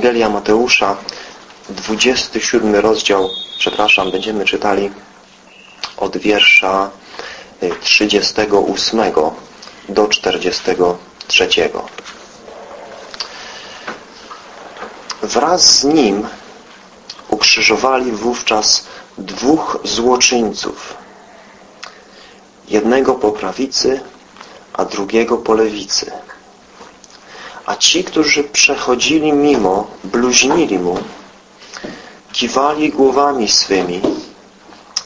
Ewangelia Mateusza, 27 rozdział, przepraszam, będziemy czytali od wiersza 38 do 43. Wraz z nim ukrzyżowali wówczas dwóch złoczyńców. Jednego po prawicy, a drugiego po lewicy. A ci, którzy przechodzili mimo, bluźnili mu, kiwali głowami swymi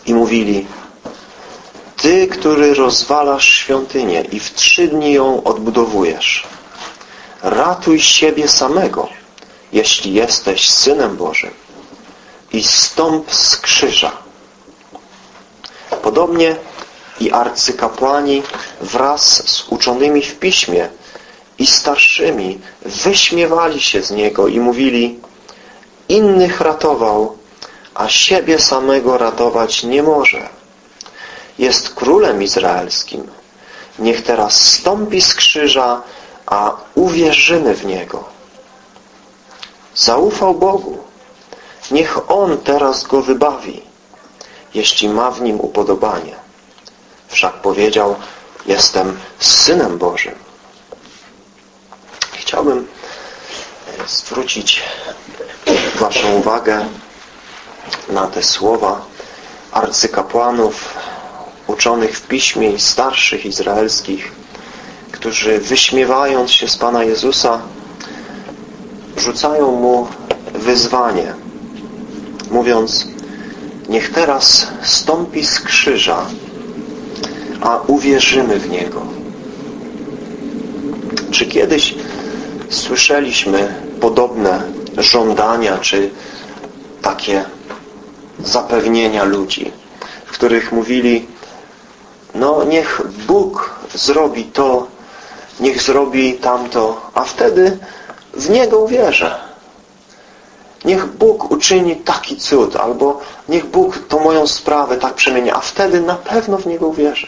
i mówili Ty, który rozwalasz świątynię i w trzy dni ją odbudowujesz, ratuj siebie samego, jeśli jesteś Synem Bożym i stąp z krzyża. Podobnie i arcykapłani wraz z uczonymi w piśmie i starszymi wyśmiewali się z Niego i mówili innych ratował, a siebie samego ratować nie może. Jest królem izraelskim. Niech teraz stąpi z krzyża, a uwierzymy w Niego. Zaufał Bogu. Niech On teraz go wybawi, jeśli ma w nim upodobanie. Wszak powiedział, jestem Synem Bożym. Chciałbym e, zwrócić Waszą uwagę na te słowa arcykapłanów uczonych w piśmie i starszych izraelskich, którzy wyśmiewając się z Pana Jezusa rzucają Mu wyzwanie, mówiąc niech teraz stąpi z krzyża a uwierzymy w Niego. Czy kiedyś słyszeliśmy podobne żądania, czy takie zapewnienia ludzi, w których mówili no niech Bóg zrobi to, niech zrobi tamto, a wtedy w Niego uwierzę. Niech Bóg uczyni taki cud, albo niech Bóg tą moją sprawę tak przemieni, a wtedy na pewno w Niego uwierzę.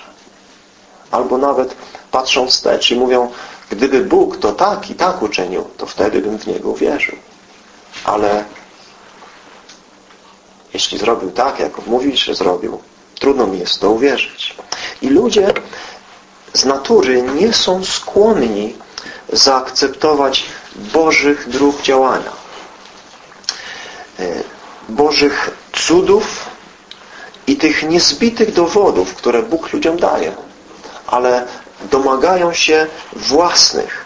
Albo nawet patrzą wstecz i mówią, gdyby Bóg to tak i tak uczynił, to wtedy bym w Niego uwierzył. Ale jeśli zrobił tak, jak mówił, że zrobił, trudno mi jest to uwierzyć. I ludzie z natury nie są skłonni zaakceptować Bożych dróg działania. E, Bożych cudów i tych niezbitych dowodów, które Bóg ludziom daje ale domagają się własnych.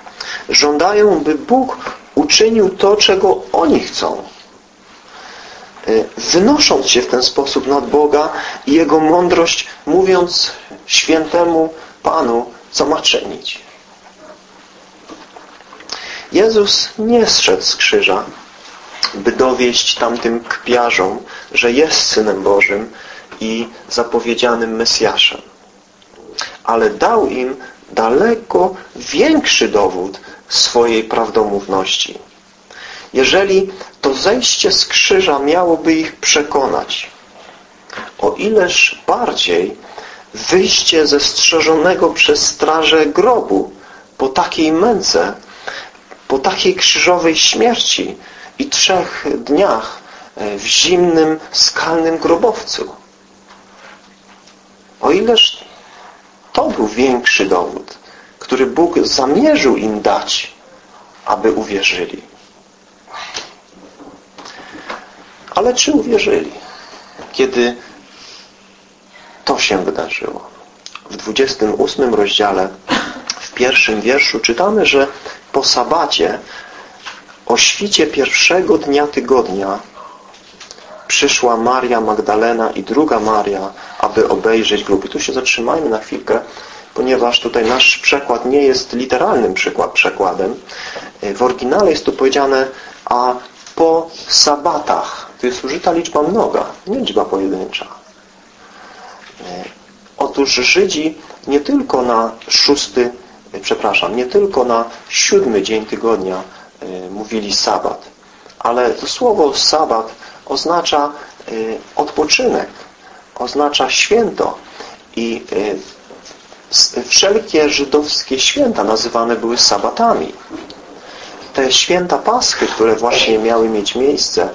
Żądają, by Bóg uczynił to, czego oni chcą. Y, wynosząc się w ten sposób nad Boga i Jego mądrość, mówiąc świętemu Panu, co ma czynić. Jezus nie zszedł z krzyża, by dowieść tamtym kpiarzom, że jest Synem Bożym i zapowiedzianym Mesjaszem ale dał im daleko większy dowód swojej prawdomówności. Jeżeli to zejście z krzyża miałoby ich przekonać, o ileż bardziej wyjście ze strzeżonego przez strażę grobu po takiej męce, po takiej krzyżowej śmierci i trzech dniach e, w zimnym, skalnym grobowcu. O ileż był większy dowód, który Bóg zamierzył im dać, aby uwierzyli. Ale czy uwierzyli, kiedy to się wydarzyło? W 28 rozdziale, w pierwszym wierszu czytamy, że po sabacie, o świcie pierwszego dnia tygodnia przyszła Maria Magdalena i druga Maria, aby obejrzeć grupy. Tu się zatrzymajmy na chwilkę, ponieważ tutaj nasz przekład nie jest literalnym przykład, przekładem. W oryginale jest tu powiedziane a po sabatach. To jest użyta liczba mnoga, nie liczba pojedyncza. Otóż Żydzi nie tylko na szósty, przepraszam, nie tylko na siódmy dzień tygodnia e, mówili sabat, ale to słowo sabat oznacza y, odpoczynek, oznacza święto i y, wszelkie żydowskie święta nazywane były sabatami. te święta Paschy, które właśnie miały mieć miejsce,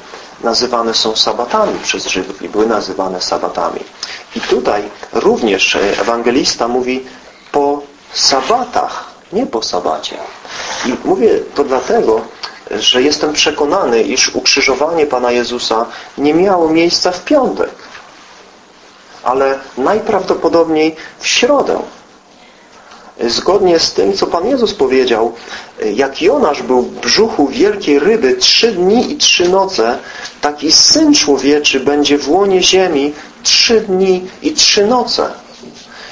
nazywane są sabatami przez Żydów i były nazywane sabatami. I tutaj również ewangelista mówi po sabatach, nie po sabacie. I mówię to dlatego, że jestem przekonany, iż ukrzyżowanie Pana Jezusa nie miało miejsca w piątek, ale najprawdopodobniej w środę. Zgodnie z tym, co Pan Jezus powiedział, jak Jonasz był w brzuchu wielkiej ryby trzy dni i trzy noce, taki Syn Człowieczy będzie w łonie ziemi trzy dni i trzy noce.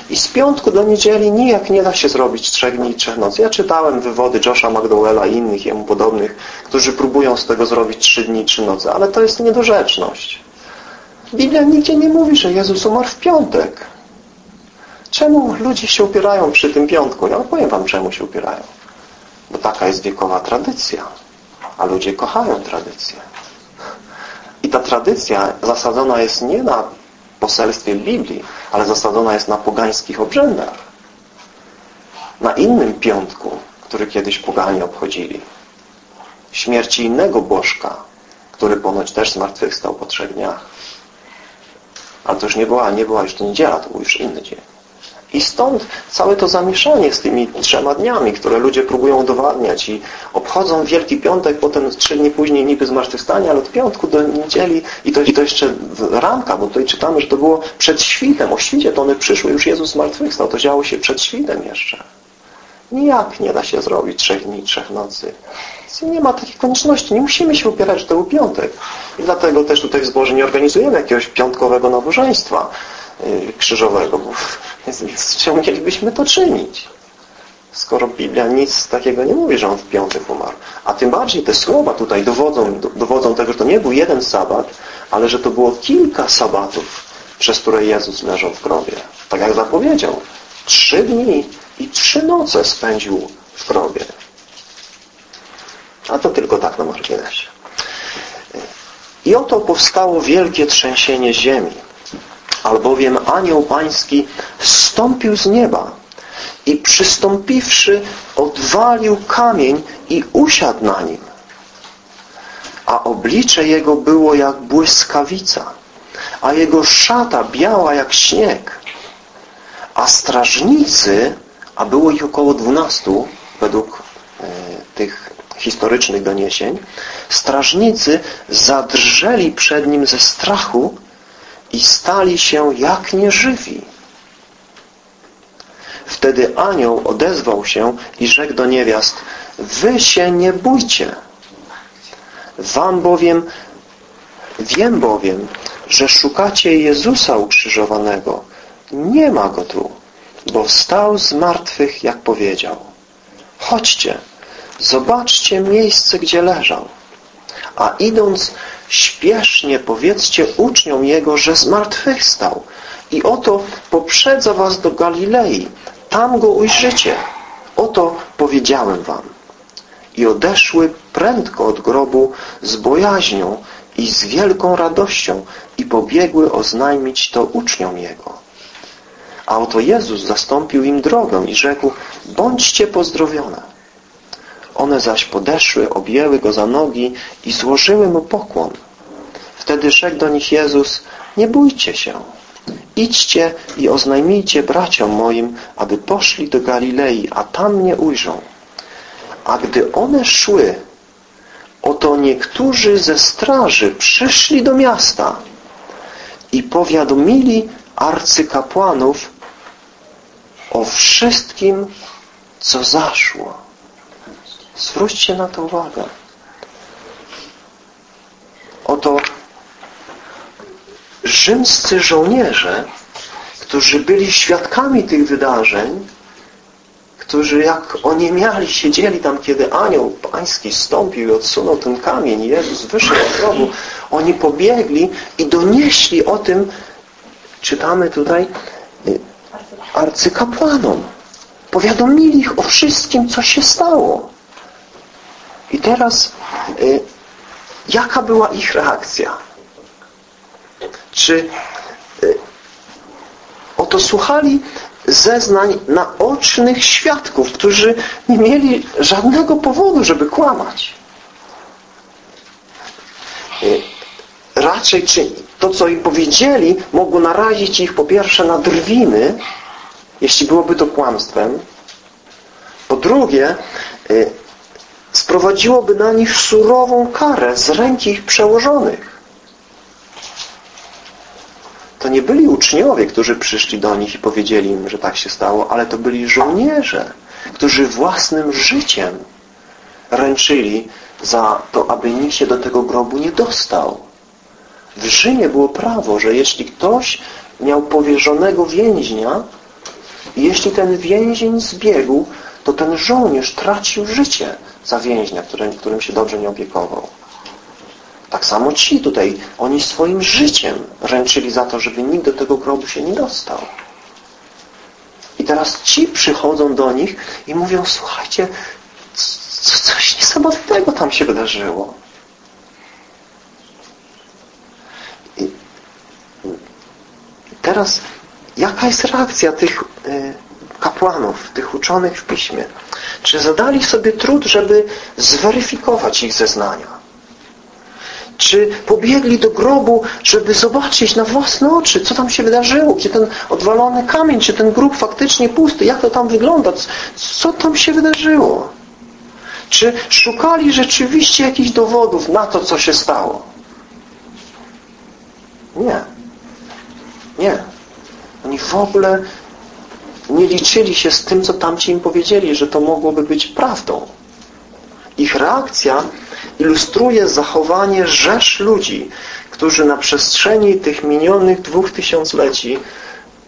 I z piątku do niedzieli nijak nie da się zrobić trzech dni i trzech nocy. Ja czytałem wywody Josha McDowella i innych jemu podobnych, którzy próbują z tego zrobić trzy dni i trzy noce, ale to jest niedorzeczność. Biblia nigdzie nie mówi, że Jezus umarł w piątek. Czemu ludzie się upierają przy tym piątku? Ja powiem wam, czemu się upierają. Bo taka jest wiekowa tradycja. A ludzie kochają tradycję. I ta tradycja zasadzona jest nie na poselstwie Biblii, ale zasadzona jest na pogańskich obrzędach. Na innym piątku, który kiedyś poganie obchodzili. Śmierci innego bożka, który ponoć też zmartwychwstał po trzech dniach. Ale to już nie była, nie była już to niedziela, to był już inny dzień. I stąd całe to zamieszanie z tymi trzema dniami, które ludzie próbują udowadniać i obchodzą Wielki Piątek, potem trzy dni później niby zmartwychwstanie, ale od piątku do niedzieli i to, i to jeszcze ranka, bo tutaj czytamy, że to było przed świtem. O świcie to one przyszły, już Jezus zmartwychwstał. To działo się przed świtem jeszcze. Nijak nie da się zrobić trzech dni, trzech nocy. Nie ma takiej konieczności. Nie musimy się upierać, że to był piątek. I dlatego też tutaj w zborze nie organizujemy jakiegoś piątkowego nabożeństwa krzyżowego. Więc czemu mielibyśmy to czynić? Skoro Biblia nic takiego nie mówi, że on w piątek umarł. A tym bardziej te słowa tutaj dowodzą, dowodzą tego, że to nie był jeden sabat, ale że to było kilka sabatów, przez które Jezus leżał w grobie. Tak jak zapowiedział. Trzy dni i trzy noce spędził w grobie. A to tylko tak na marginesie. I oto powstało wielkie trzęsienie ziemi albowiem anioł pański zstąpił z nieba i przystąpiwszy odwalił kamień i usiadł na nim. A oblicze jego było jak błyskawica, a jego szata biała jak śnieg. A strażnicy, a było ich około dwunastu według e, tych historycznych doniesień, strażnicy zadrżeli przed nim ze strachu i stali się jak nieżywi. Wtedy anioł odezwał się i rzekł do niewiast, wy się nie bójcie. Wam bowiem, wiem bowiem, że szukacie Jezusa ukrzyżowanego. Nie ma Go tu, bo wstał z martwych, jak powiedział. Chodźcie, zobaczcie miejsce, gdzie leżał. A idąc śpiesznie powiedzcie uczniom Jego, że zmartwychwstał. I oto poprzedza was do Galilei. Tam Go ujrzycie. Oto powiedziałem wam. I odeszły prędko od grobu z bojaźnią i z wielką radością i pobiegły oznajmić to uczniom Jego. A oto Jezus zastąpił im drogę i rzekł, bądźcie pozdrowione. One zaś podeszły, objęły go za nogi i złożyły mu pokłon. Wtedy rzekł do nich Jezus, nie bójcie się. Idźcie i oznajmijcie braciom moim, aby poszli do Galilei, a tam mnie ujrzą. A gdy one szły, oto niektórzy ze straży przyszli do miasta i powiadomili arcykapłanów o wszystkim, co zaszło. Zwróćcie na to uwagę. Oto rzymscy żołnierze, którzy byli świadkami tych wydarzeń, którzy jak oniemiali siedzieli tam, kiedy anioł pański stąpił i odsunął ten kamień Jezus wyszedł z grobu, oni pobiegli i donieśli o tym, czytamy tutaj, arcykapłanom. Powiadomili ich o wszystkim, co się stało. I teraz y, jaka była ich reakcja? Czy y, oto słuchali zeznań naocznych świadków, którzy nie mieli żadnego powodu, żeby kłamać. Raczej czy to, co im powiedzieli, mogło narazić ich po pierwsze na drwiny, jeśli byłoby to kłamstwem. Po drugie, y, sprowadziłoby na nich surową karę z ręki ich przełożonych. To nie byli uczniowie, którzy przyszli do nich i powiedzieli im, że tak się stało, ale to byli żołnierze, którzy własnym życiem ręczyli za to, aby nikt się do tego grobu nie dostał. W Rzymie było prawo, że jeśli ktoś miał powierzonego więźnia jeśli ten więzień zbiegł, to ten żołnierz tracił życie za więźnia, którym, którym się dobrze nie opiekował. Tak samo ci tutaj, oni swoim życiem ręczyli za to, żeby nikt do tego grobu się nie dostał. I teraz ci przychodzą do nich i mówią, słuchajcie, coś niesamowitego tam się wydarzyło. I teraz jaka jest reakcja tych y, kapłanów, tych uczonych w piśmie? Czy zadali sobie trud, żeby zweryfikować ich zeznania? Czy pobiegli do grobu, żeby zobaczyć na własne oczy, co tam się wydarzyło, gdzie ten odwalony kamień, czy ten grób faktycznie pusty, jak to tam wygląda, co tam się wydarzyło? Czy szukali rzeczywiście jakichś dowodów na to, co się stało? Nie. Nie. Oni w ogóle nie liczyli się z tym, co tamci im powiedzieli, że to mogłoby być prawdą. Ich reakcja ilustruje zachowanie rzesz ludzi, którzy na przestrzeni tych minionych dwóch tysiącleci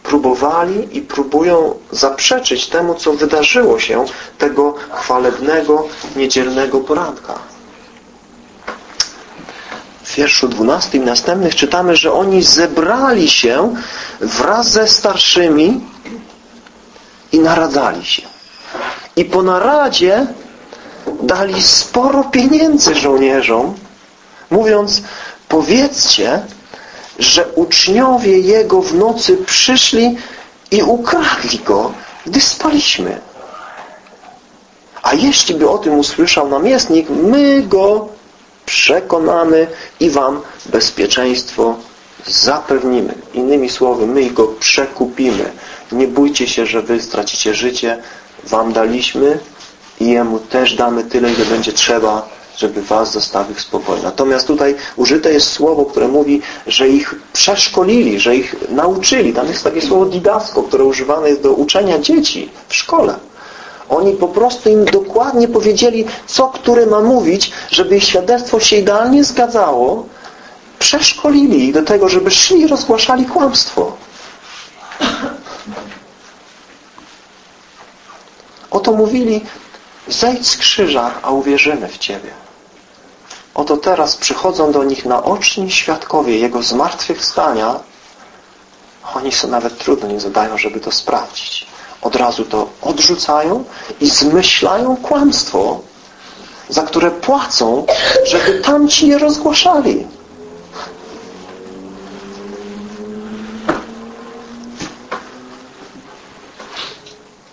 próbowali i próbują zaprzeczyć temu, co wydarzyło się tego chwalebnego, niedzielnego poranka. W wierszu 12 i następnych czytamy, że oni zebrali się wraz ze starszymi i naradzali się. I po naradzie dali sporo pieniędzy żołnierzom, mówiąc, powiedzcie, że uczniowie Jego w nocy przyszli i ukradli Go, gdy spaliśmy. A jeśli by o tym usłyszał namiestnik, my Go przekonamy i Wam bezpieczeństwo zapewnimy. Innymi słowy, my Go przekupimy. Nie bójcie się, że Wy stracicie życie. Wam daliśmy i Jemu też damy tyle, ile będzie trzeba, żeby was zostawił w spokoju. Natomiast tutaj użyte jest słowo, które mówi, że ich przeszkolili, że ich nauczyli. Tam jest takie słowo didasko, które używane jest do uczenia dzieci w szkole. Oni po prostu im dokładnie powiedzieli, co który ma mówić, żeby ich świadectwo się idealnie zgadzało. Przeszkolili ich do tego, żeby szli i rozgłaszali kłamstwo. Oto mówili, zejdź z krzyża, a uwierzymy w Ciebie. Oto teraz przychodzą do nich naoczni świadkowie Jego zmartwychwstania. Oni sobie nawet trudu nie zadają, żeby to sprawdzić. Od razu to odrzucają i zmyślają kłamstwo, za które płacą, żeby tamci je rozgłaszali.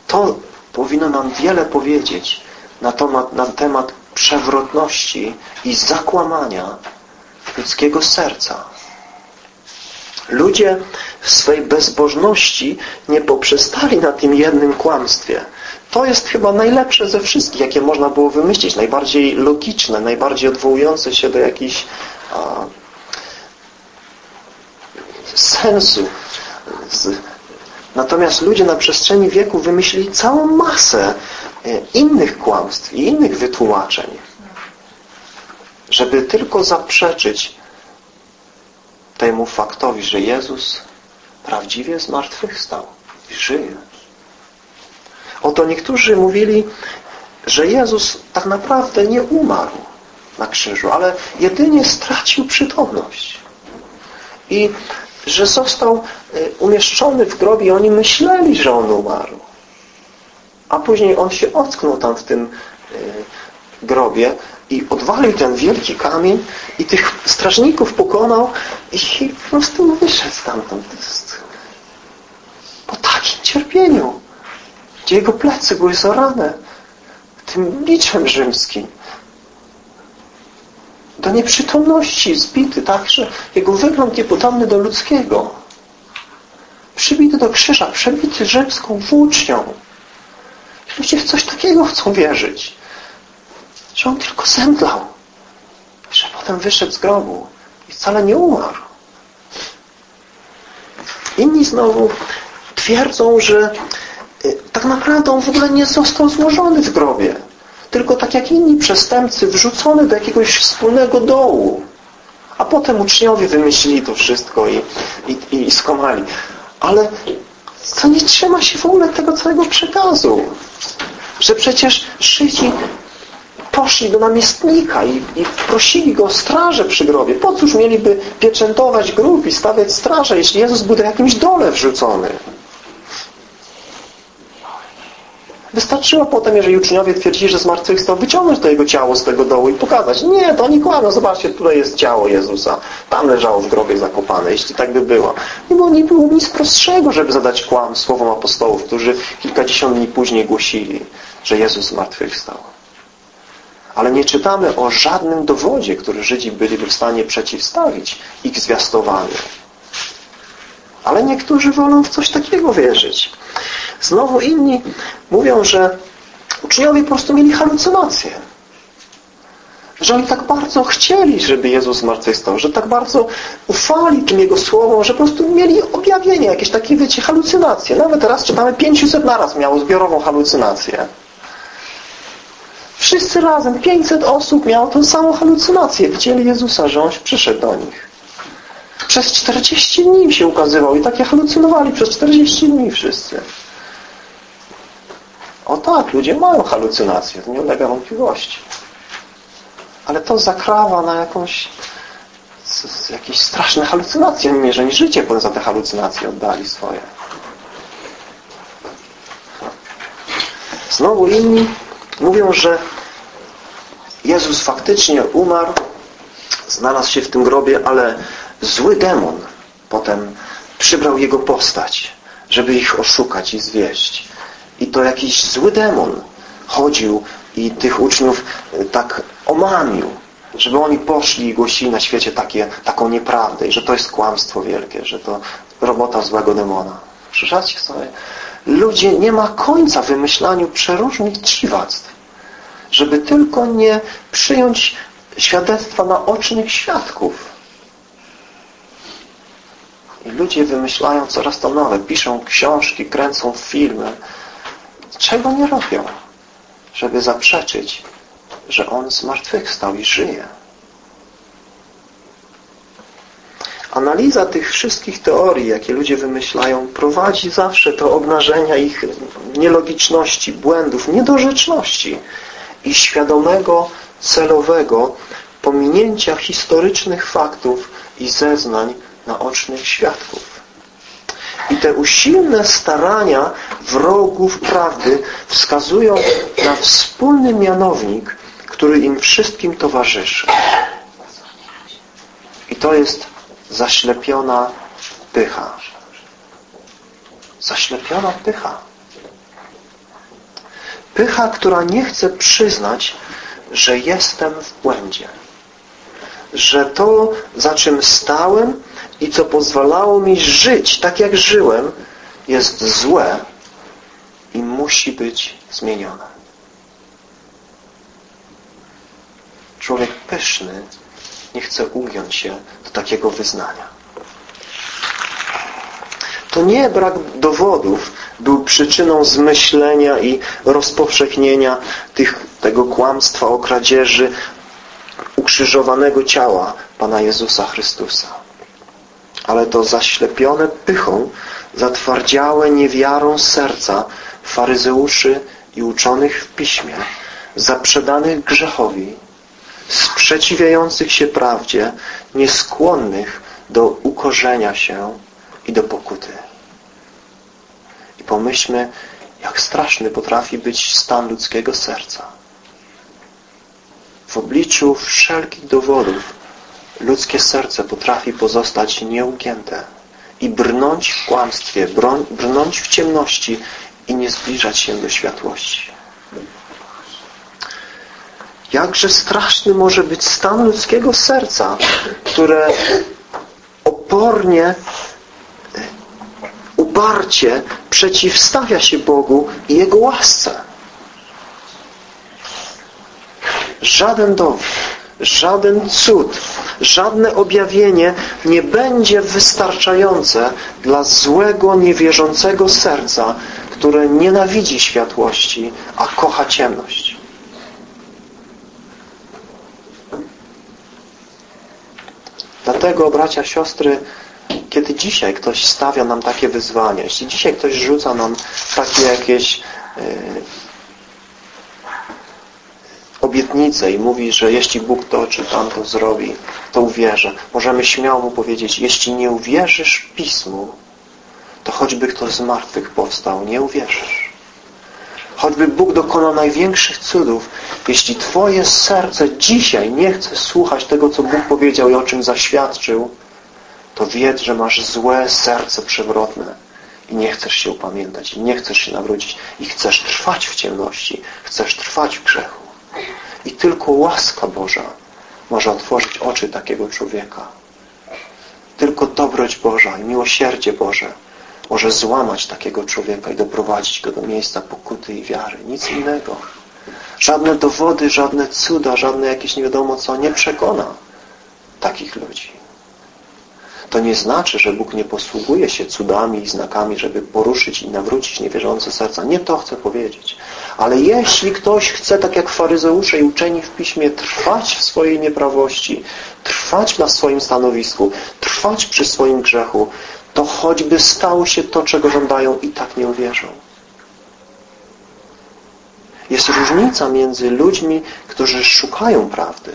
To powinno nam wiele powiedzieć na temat, na temat przewrotności i zakłamania ludzkiego serca. Ludzie w swej bezbożności nie poprzestali na tym jednym kłamstwie. To jest chyba najlepsze ze wszystkich, jakie można było wymyślić. Najbardziej logiczne, najbardziej odwołujące się do jakichś a, sensu. Z, natomiast ludzie na przestrzeni wieku wymyślili całą masę E, innych kłamstw i innych wytłumaczeń, żeby tylko zaprzeczyć temu faktowi, że Jezus prawdziwie zmartwychwstał i żyje. Oto niektórzy mówili, że Jezus tak naprawdę nie umarł na krzyżu, ale jedynie stracił przytomność. I że został umieszczony w grobie oni myśleli, że on umarł. A później on się ocknął tam w tym e, grobie i odwalił ten wielki kamień i tych strażników pokonał i po prostu wyszedł stamtąd. Tak takim cierpieniu, gdzie jego plecy były zarane tym biczem rzymskim. Do nieprzytomności zbity tak, że jego wygląd niepodobny do ludzkiego. Przybity do krzyża, przebity rzymską włócznią. Ludzie w coś takiego chcą wierzyć. Że on tylko zemdlał. Że potem wyszedł z grobu i wcale nie umarł. Inni znowu twierdzą, że y, tak naprawdę on w ogóle nie został złożony w grobie. Tylko tak jak inni przestępcy wrzucony do jakiegoś wspólnego dołu. A potem uczniowie wymyślili to wszystko i, i, i skomali. Ale to nie trzyma się w ogóle tego całego przekazu. Że przecież Żydzi poszli do namiestnika i, i prosili go o strażę przy grobie. Po cóż mieliby pieczętować grób i stawiać strażę, jeśli Jezus był do jakimś dole wrzucony? Wystarczyło potem, jeżeli uczniowie twierdzili, że zmartwychwstał, wyciągnąć to jego ciało z tego dołu i pokazać. Nie, to oni kłamią. Zobaczcie, tutaj jest ciało Jezusa. Tam leżało w grobie zakopane, jeśli tak by było. Nie było, nie było nic prostszego, żeby zadać kłam słowom apostołów, którzy kilkadziesiąt dni później głosili, że Jezus zmartwychwstał. Ale nie czytamy o żadnym dowodzie, który Żydzi byliby w stanie przeciwstawić ich zwiastowaniu. Ale niektórzy wolą w coś takiego wierzyć. Znowu inni mówią, że uczniowie po prostu mieli halucynacje. Że oni tak bardzo chcieli, żeby Jezus zmartwychwstał, że tak bardzo ufali tym Jego słowom, że po prostu mieli objawienie, jakieś takie, wiecie, halucynacje. Nawet teraz czytamy 500 naraz miało zbiorową halucynację. Wszyscy razem, 500 osób miało tą samą halucynację. Widzieli Jezusa, że On przyszedł do nich. Przez 40 dni się ukazywał i takie halucynowali przez 40 dni wszyscy. O tak, ludzie mają halucynacje, to nie ulega wątpliwości. Ale to zakrawa na jakąś jakieś straszne halucynacje, nie życie poza te halucynacje oddali swoje. Znowu inni mówią, że Jezus faktycznie umarł, znalazł się w tym grobie, ale zły demon potem przybrał jego postać, żeby ich oszukać i zwieść. I to jakiś zły demon chodził i tych uczniów tak omamił, żeby oni poszli i głosili na świecie takie, taką nieprawdę i że to jest kłamstwo wielkie, że to robota złego demona. Słyszacie sobie? Ludzie nie ma końca wymyślaniu przeróżnych dziwactw, żeby tylko nie przyjąć świadectwa naocznych świadków. I ludzie wymyślają coraz to nowe, piszą książki, kręcą filmy. Czego nie robią? Żeby zaprzeczyć, że On zmartwychwstał i żyje. Analiza tych wszystkich teorii, jakie ludzie wymyślają, prowadzi zawsze do obnażenia ich nielogiczności, błędów, niedorzeczności i świadomego, celowego pominięcia historycznych faktów i zeznań naocznych świadków. I te usilne starania wrogów prawdy wskazują na wspólny mianownik, który im wszystkim towarzyszy. I to jest zaślepiona pycha. Zaślepiona pycha. Pycha, która nie chce przyznać, że jestem w błędzie. Że to, za czym stałem i co pozwalało mi żyć tak, jak żyłem, jest złe i musi być zmienione. Człowiek pyszny nie chce ugiąć się do takiego wyznania. To nie brak dowodów był przyczyną zmyślenia i rozpowszechnienia tych, tego kłamstwa o kradzieży ukrzyżowanego ciała Pana Jezusa Chrystusa. Ale to zaślepione pychą, zatwardziałe niewiarą serca faryzeuszy i uczonych w piśmie, zaprzedanych grzechowi, sprzeciwiających się prawdzie, nieskłonnych do ukorzenia się i do pokuty. I pomyślmy, jak straszny potrafi być stan ludzkiego serca. W obliczu wszelkich dowodów ludzkie serce potrafi pozostać nieugięte i brnąć w kłamstwie, brnąć w ciemności i nie zbliżać się do światłości. Jakże straszny może być stan ludzkiego serca, które opornie, uparcie przeciwstawia się Bogu i Jego łasce. Żaden dowód, żaden cud, żadne objawienie nie będzie wystarczające dla złego, niewierzącego serca, które nienawidzi światłości, a kocha ciemność. Dlatego, bracia, siostry, kiedy dzisiaj ktoś stawia nam takie wyzwania, jeśli dzisiaj ktoś rzuca nam takie jakieś obietnice i mówi, że jeśli Bóg to czy tamto zrobi, to uwierzę. Możemy śmiało mu powiedzieć, jeśli nie uwierzysz Pismu, to choćby ktoś z martwych powstał, nie uwierzysz. Choćby Bóg dokonał największych cudów, jeśli Twoje serce dzisiaj nie chce słuchać tego, co Bóg powiedział i o czym zaświadczył, to wiedz, że masz złe serce przewrotne i nie chcesz się upamiętać, i nie chcesz się nawrócić, i chcesz trwać w ciemności, chcesz trwać w grzechu. I tylko łaska Boża może otworzyć oczy takiego człowieka. Tylko dobroć Boża i miłosierdzie Boże może złamać takiego człowieka i doprowadzić go do miejsca pokuty i wiary. Nic innego. Żadne dowody, żadne cuda, żadne jakieś nie wiadomo co nie przekona takich ludzi. To nie znaczy, że Bóg nie posługuje się cudami i znakami, żeby poruszyć i nawrócić niewierzące serca. Nie to chcę powiedzieć. Ale jeśli ktoś chce, tak jak faryzeusze i uczeni w Piśmie, trwać w swojej nieprawości, trwać na swoim stanowisku, trwać przy swoim grzechu, to choćby stało się to, czego żądają, i tak nie uwierzą. Jest różnica między ludźmi, którzy szukają prawdy,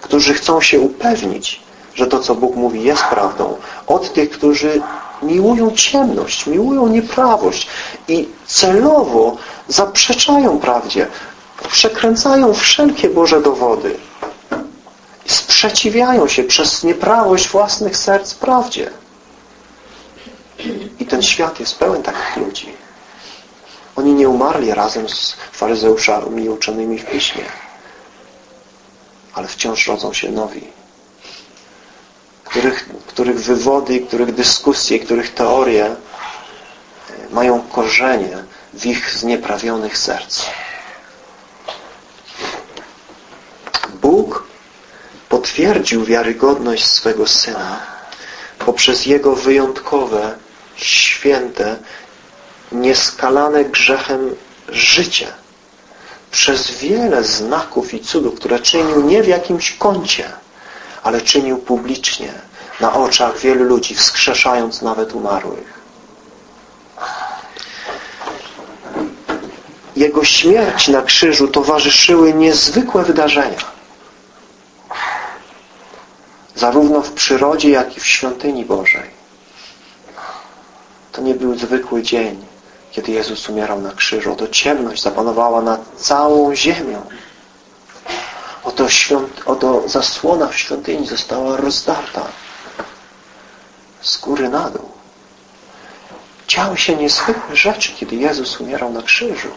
którzy chcą się upewnić, że to, co Bóg mówi, jest prawdą, od tych, którzy miłują ciemność, miłują nieprawość i celowo zaprzeczają prawdzie, przekręcają wszelkie Boże dowody, sprzeciwiają się przez nieprawość własnych serc prawdzie. I ten świat jest pełen takich ludzi. Oni nie umarli razem z faryzeuszami uczonymi w Piśmie, ale wciąż rodzą się nowi których, których wywody, których dyskusje, których teorie mają korzenie w ich znieprawionych serc. Bóg potwierdził wiarygodność swego Syna poprzez Jego wyjątkowe, święte, nieskalane grzechem życie. Przez wiele znaków i cudów, które czynił nie w jakimś kącie, ale czynił publicznie, na oczach wielu ludzi, wskrzeszając nawet umarłych. Jego śmierć na krzyżu towarzyszyły niezwykłe wydarzenia. Zarówno w przyrodzie, jak i w świątyni Bożej. To nie był zwykły dzień, kiedy Jezus umierał na krzyżu. Oto ciemność zapanowała nad całą ziemią. Oto, świąt, oto zasłona w świątyni została rozdarta z góry na dół. Działy się niezwykłe rzeczy, kiedy Jezus umierał na krzyżu.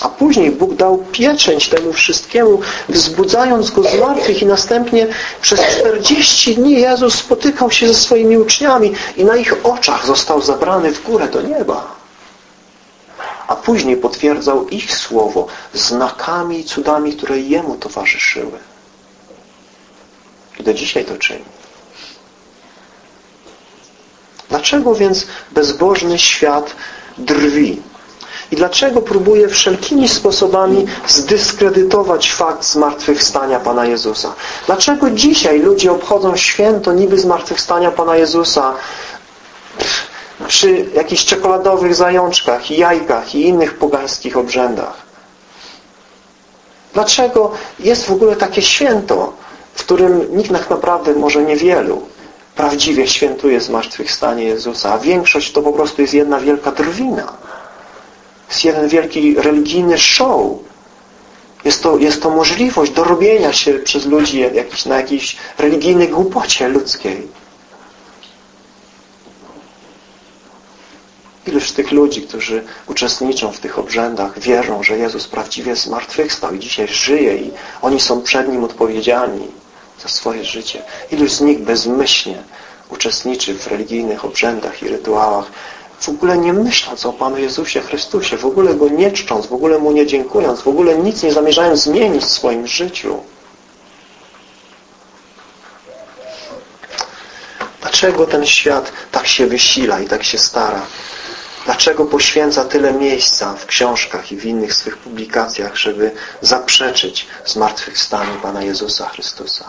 A później Bóg dał pieczęć temu wszystkiemu, wzbudzając Go z martwych i następnie przez 40 dni Jezus spotykał się ze swoimi uczniami i na ich oczach został zabrany w górę do nieba a później potwierdzał ich słowo znakami i cudami, które Jemu towarzyszyły. I do dzisiaj to czyni. Dlaczego więc bezbożny świat drwi? I dlaczego próbuje wszelkimi sposobami zdyskredytować fakt zmartwychwstania Pana Jezusa? Dlaczego dzisiaj ludzie obchodzą święto niby zmartwychwstania Pana Jezusa przy jakichś czekoladowych zajączkach, jajkach i innych pogańskich obrzędach. Dlaczego jest w ogóle takie święto, w którym nikt tak naprawdę, może niewielu, prawdziwie świętuje zmartwychwstanie Jezusa, a większość to po prostu jest jedna wielka drwina jest jeden wielki religijny show. Jest to, jest to możliwość dorobienia się przez ludzi jakiś, na jakiejś religijnej głupocie ludzkiej. Ileż tych ludzi, którzy uczestniczą w tych obrzędach, wierzą, że Jezus prawdziwie zmartwychwstał i dzisiaj żyje i oni są przed Nim odpowiedzialni za swoje życie. Iluż z nich bezmyślnie uczestniczy w religijnych obrzędach i rytuałach w ogóle nie myśląc o Panu Jezusie Chrystusie, w ogóle Go nie czcząc, w ogóle Mu nie dziękując, w ogóle nic nie zamierzając zmienić w swoim życiu. Dlaczego ten świat tak się wysila i tak się stara? Dlaczego poświęca tyle miejsca w książkach i w innych swych publikacjach, żeby zaprzeczyć zmartwychwstaniu Pana Jezusa Chrystusa?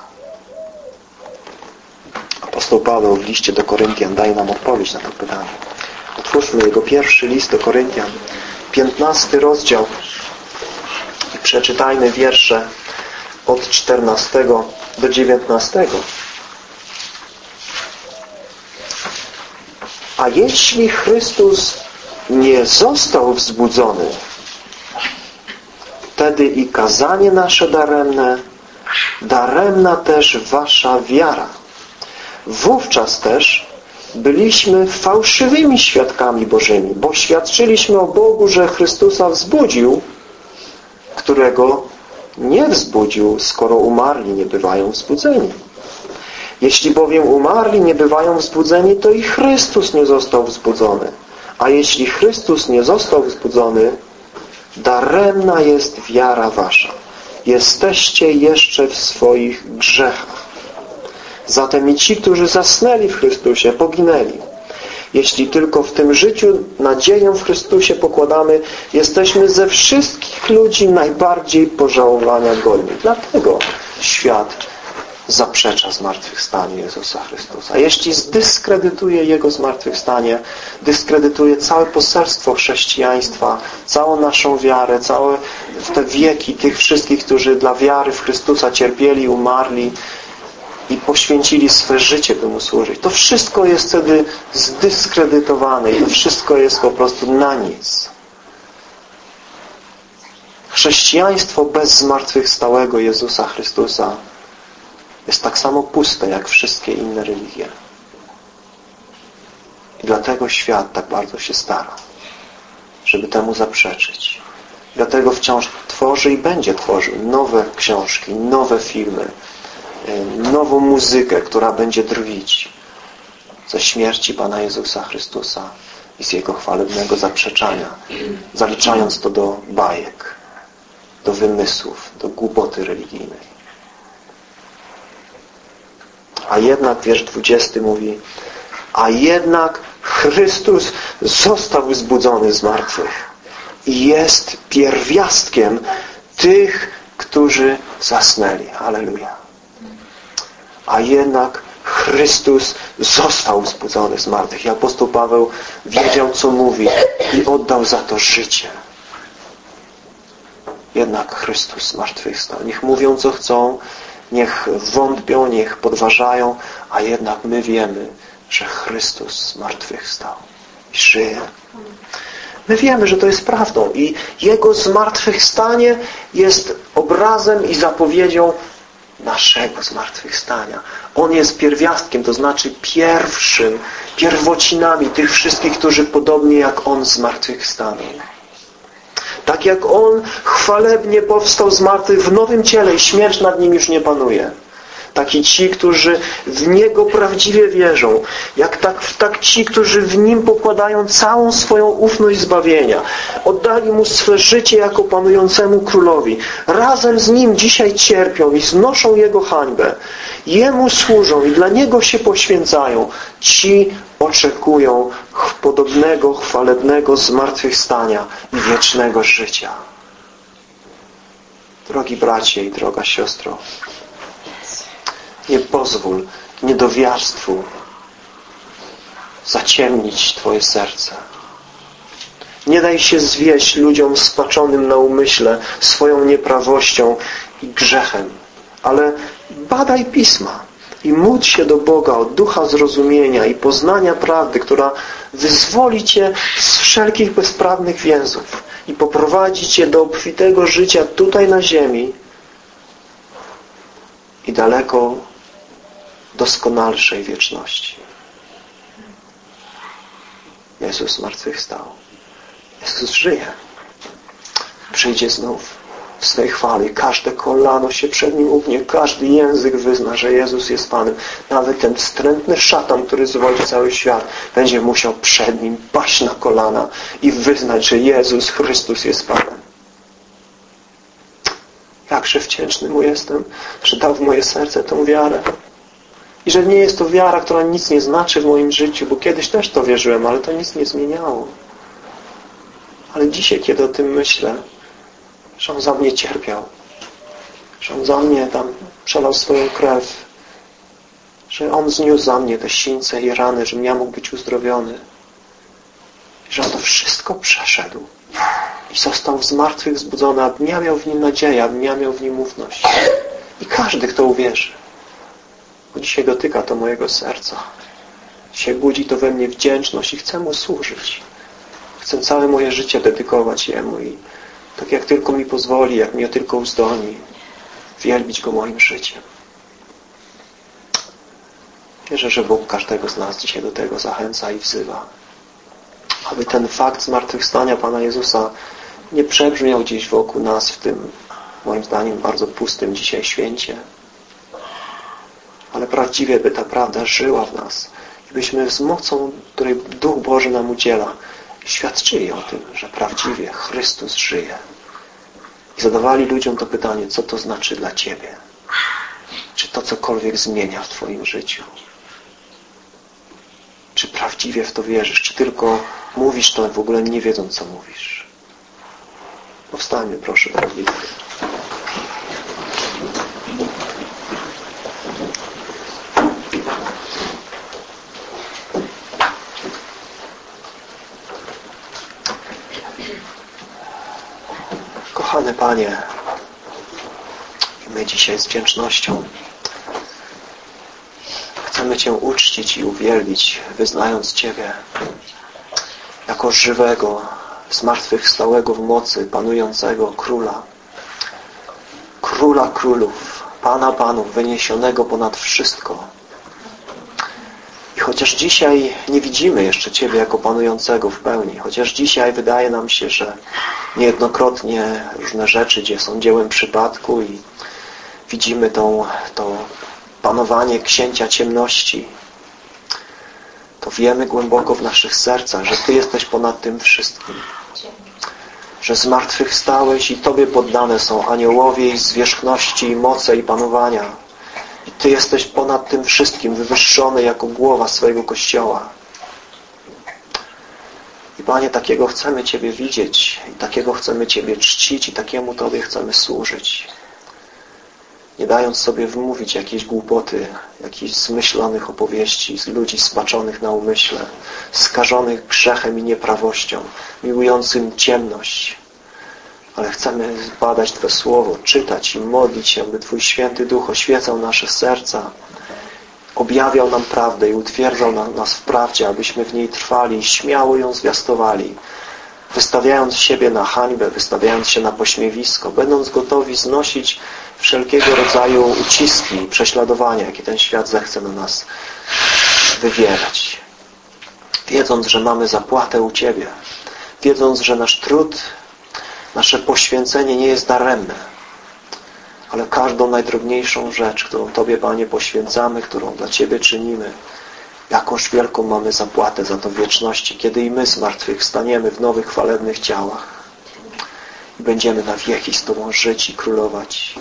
Apostoł Paweł w liście do Koryntian daje nam odpowiedź na to pytanie. Otwórzmy jego pierwszy list do Koryntian, 15 rozdział i przeczytajmy wiersze od 14 do 19. A jeśli Chrystus nie został wzbudzony, wtedy i kazanie nasze daremne, daremna też wasza wiara. Wówczas też byliśmy fałszywymi świadkami Bożymi, bo świadczyliśmy o Bogu, że Chrystusa wzbudził, którego nie wzbudził, skoro umarli nie bywają wzbudzeni. Jeśli bowiem umarli nie bywają wzbudzeni, to i Chrystus nie został wzbudzony. A jeśli Chrystus nie został wzbudzony, daremna jest wiara wasza. Jesteście jeszcze w swoich grzechach. Zatem i ci, którzy zasnęli w Chrystusie, poginęli. Jeśli tylko w tym życiu nadzieję w Chrystusie pokładamy, jesteśmy ze wszystkich ludzi najbardziej pożałowania godni. Dlatego świat zaprzecza zmartwychwstaniu Jezusa Chrystusa. Jeśli zdyskredytuje Jego zmartwychwstanie, dyskredytuje całe poselstwo chrześcijaństwa, całą naszą wiarę, całe te wieki tych wszystkich, którzy dla wiary w Chrystusa cierpieli, umarli i poświęcili swe życie, by Mu służyć. To wszystko jest wtedy zdyskredytowane i to wszystko jest po prostu na nic. Chrześcijaństwo bez zmartwychwstałego Jezusa Chrystusa jest tak samo puste jak wszystkie inne religie. I dlatego świat tak bardzo się stara, żeby temu zaprzeczyć. Dlatego wciąż tworzy i będzie tworzył nowe książki, nowe filmy, nową muzykę, która będzie drwić ze śmierci Pana Jezusa Chrystusa i z Jego chwalebnego zaprzeczania, zaliczając to do bajek, do wymysłów, do głupoty religijnej. A jednak wiersz 20 mówi a jednak Chrystus został wzbudzony z martwych i jest pierwiastkiem tych, którzy zasnęli. Aleluja. A jednak Chrystus został wzbudzony z martwych. I apostoł Paweł wiedział, co mówi i oddał za to życie. Jednak Chrystus zmartwychwstał. Niech mówią, co chcą, niech wątpią, niech podważają, a jednak my wiemy, że Chrystus zmartwychwstał i żyje. My wiemy, że to jest prawdą i Jego zmartwychwstanie jest obrazem i zapowiedzią naszego zmartwychwstania. On jest pierwiastkiem, to znaczy pierwszym, pierwocinami tych wszystkich, którzy podobnie jak On zmartwychwstaną. Tak jak On chwalebnie powstał z martwych w nowym ciele i śmierć nad Nim już nie panuje. Tak i ci, którzy w Niego prawdziwie wierzą. Jak tak, tak ci, którzy w Nim pokładają całą swoją ufność zbawienia. Oddali Mu swe życie jako panującemu królowi. Razem z Nim dzisiaj cierpią i znoszą Jego hańbę. Jemu służą i dla Niego się poświęcają. Ci oczekują podobnego, chwalebnego zmartwychwstania i wiecznego życia. Drogi bracie i droga siostro, nie pozwól niedowiarstwu zaciemnić Twoje serce. Nie daj się zwieść ludziom spaczonym na umyśle swoją nieprawością i grzechem, ale badaj Pisma i módl się do Boga od ducha zrozumienia i poznania prawdy, która wyzwoli Cię z wszelkich bezprawnych więzów i poprowadzi Cię do obfitego życia tutaj na ziemi i daleko doskonalszej wieczności. Jezus zmartwychwstał. Jezus żyje. Przyjdzie znów w swej chwale. Każde kolano się przed Nim ugnie. Każdy język wyzna, że Jezus jest Panem. Nawet ten wstrętny szatan, który zwodzi cały świat, będzie musiał przed Nim paść na kolana i wyznać, że Jezus Chrystus jest Panem. Jakże wdzięczny Mu jestem, że dał w moje serce tą wiarę. I że nie jest to wiara, która nic nie znaczy w moim życiu, bo kiedyś też to wierzyłem, ale to nic nie zmieniało. Ale dzisiaj, kiedy o tym myślę, że On za mnie cierpiał, że On za mnie tam przelał swoją krew, że On zniósł za mnie te sińce i rany, żebym ja mógł być uzdrowiony, że On to wszystko przeszedł i został z martwych zbudzony, abym ja miał w Nim nadzieję, abym ja miał w Nim ufność. I każdy, kto uwierzy, bo dzisiaj dotyka to mojego serca. Dzisiaj budzi to we mnie wdzięczność i chcę Mu służyć. Chcę całe moje życie dedykować Jemu i tak jak tylko mi pozwoli, jak mnie tylko uzdolni, wielbić Go moim życiem. Wierzę, że Bóg każdego z nas dzisiaj do tego zachęca i wzywa. Aby ten fakt zmartwychwstania Pana Jezusa nie przebrzmiał gdzieś wokół nas w tym, moim zdaniem, bardzo pustym dzisiaj święcie. Ale prawdziwie by ta prawda żyła w nas. I byśmy z mocą, której Duch Boży nam udziela, świadczyli o tym, że prawdziwie Chrystus żyje. I zadawali ludziom to pytanie, co to znaczy dla Ciebie? Czy to cokolwiek zmienia w Twoim życiu? Czy prawdziwie w to wierzysz? Czy tylko mówisz to w ogóle nie wiedząc, co mówisz? Powstańmy proszę do modlitwy. Panie, my dzisiaj z wdzięcznością chcemy Cię uczcić i uwielbić, wyznając Ciebie jako żywego, zmartwychwstałego w mocy, panującego Króla. Króla Królów, Pana Panów, wyniesionego ponad wszystko. Chociaż dzisiaj nie widzimy jeszcze Ciebie jako panującego w pełni, chociaż dzisiaj wydaje nam się, że niejednokrotnie różne rzeczy, gdzie są dziełem przypadku i widzimy tą, to panowanie księcia ciemności, to wiemy głęboko w naszych sercach, że Ty jesteś ponad tym wszystkim. Że zmartwychwstałeś i Tobie poddane są aniołowie i zwierzchności, i moce i panowania. I Ty jesteś ponad tym wszystkim, wywyższony jako głowa swojego Kościoła. I Panie, takiego chcemy Ciebie widzieć, i takiego chcemy Ciebie czcić, i takiemu Tobie chcemy służyć nie dając sobie wmówić jakiejś głupoty, jakichś zmyślonych opowieści z ludzi spaczonych na umyśle, skażonych grzechem i nieprawością, miłującym ciemność. Ale chcemy badać Twe Słowo, czytać i modlić się, by Twój Święty Duch oświecał nasze serca, objawiał nam prawdę i utwierdzał nas w prawdzie, abyśmy w niej trwali i śmiało ją zwiastowali, wystawiając siebie na hańbę, wystawiając się na pośmiewisko, będąc gotowi znosić wszelkiego rodzaju uciski i prześladowania, jakie ten świat zechce na nas wywierać. Wiedząc, że mamy zapłatę u Ciebie, wiedząc, że nasz trud, nasze poświęcenie nie jest daremne, ale każdą najdrobniejszą rzecz, którą Tobie, Panie, poświęcamy, którą dla Ciebie czynimy, jakąż wielką mamy zapłatę za to wieczności, kiedy i my z martwych staniemy w nowych, chwalebnych ciałach i będziemy na wieki z Tobą żyć i królować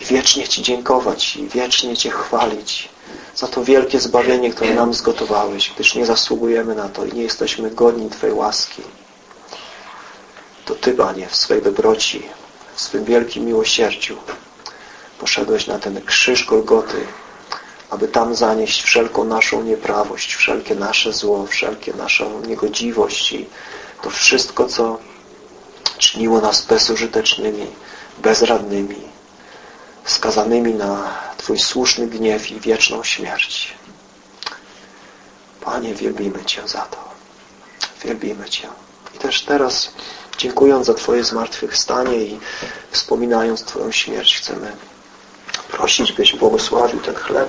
i wiecznie Ci dziękować i wiecznie Cię chwalić za to wielkie zbawienie, które nam zgotowałeś, gdyż nie zasługujemy na to i nie jesteśmy godni Twojej łaski. To Ty, Panie, w swej dobroci, w swym wielkim miłosierdziu poszedłeś na ten krzyż Golgoty, aby tam zanieść wszelką naszą nieprawość, wszelkie nasze zło, wszelkie naszą niegodziwość i to wszystko, co czyniło nas bezużytecznymi, bezradnymi, skazanymi na Twój słuszny gniew i wieczną śmierć. Panie, wielbimy Cię za to. Wielbimy Cię. I też teraz, dziękując za Twoje zmartwychwstanie i wspominając Twoją śmierć, chcemy prosić, byś błogosławił ten chleb,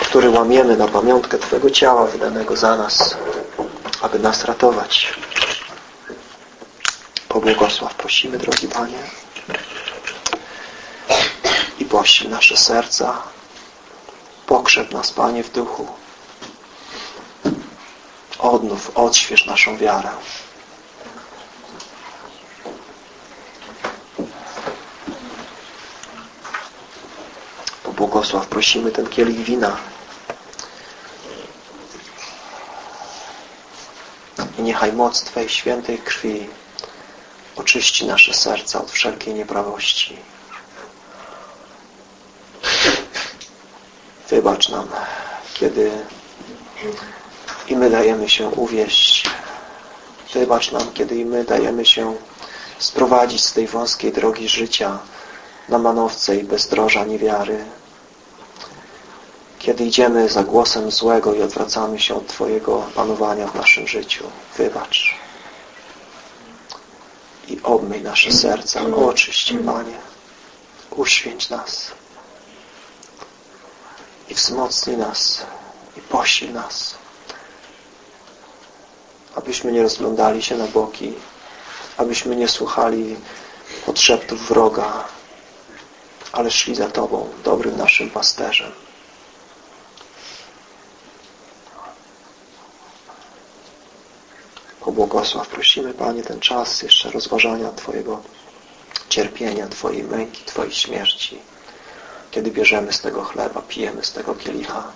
który łamiemy na pamiątkę Twojego ciała wydanego za nas, aby nas ratować. Pobłogosław, prosimy, drogi Panie. I pościl nasze serca. Pokrzep nas, Panie, w duchu. Odnów, odśwież naszą wiarę. Pobłogosław, prosimy ten kielich wina. I niechaj moc Twojej świętej krwi oczyści nasze serca od wszelkiej nieprawości. Wybacz nam, kiedy i my dajemy się uwieść. Wybacz nam, kiedy i my dajemy się sprowadzić z tej wąskiej drogi życia na manowce i bezdroża niewiary. Kiedy idziemy za głosem złego i odwracamy się od Twojego panowania w naszym życiu. Wybacz. I obmyj nasze serca, oczyść, Panie. Uświęć nas. I wzmocnij nas. I posil nas. Abyśmy nie rozglądali się na boki. Abyśmy nie słuchali podszeptów wroga, ale szli za Tobą, dobrym naszym pasterzem. Pobłogosław, prosimy Panie ten czas jeszcze rozważania Twojego cierpienia, Twojej męki, Twojej śmierci. Kiedy bierzemy z tego chleba, pijemy z tego kielicha.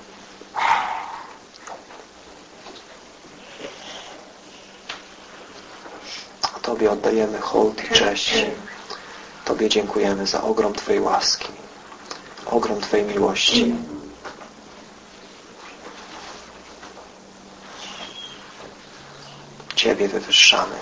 Tobie oddajemy hołd i cześć. Tobie dziękujemy za ogrom Twojej łaski, ogrom Twojej miłości. Ciebie wywyższamy.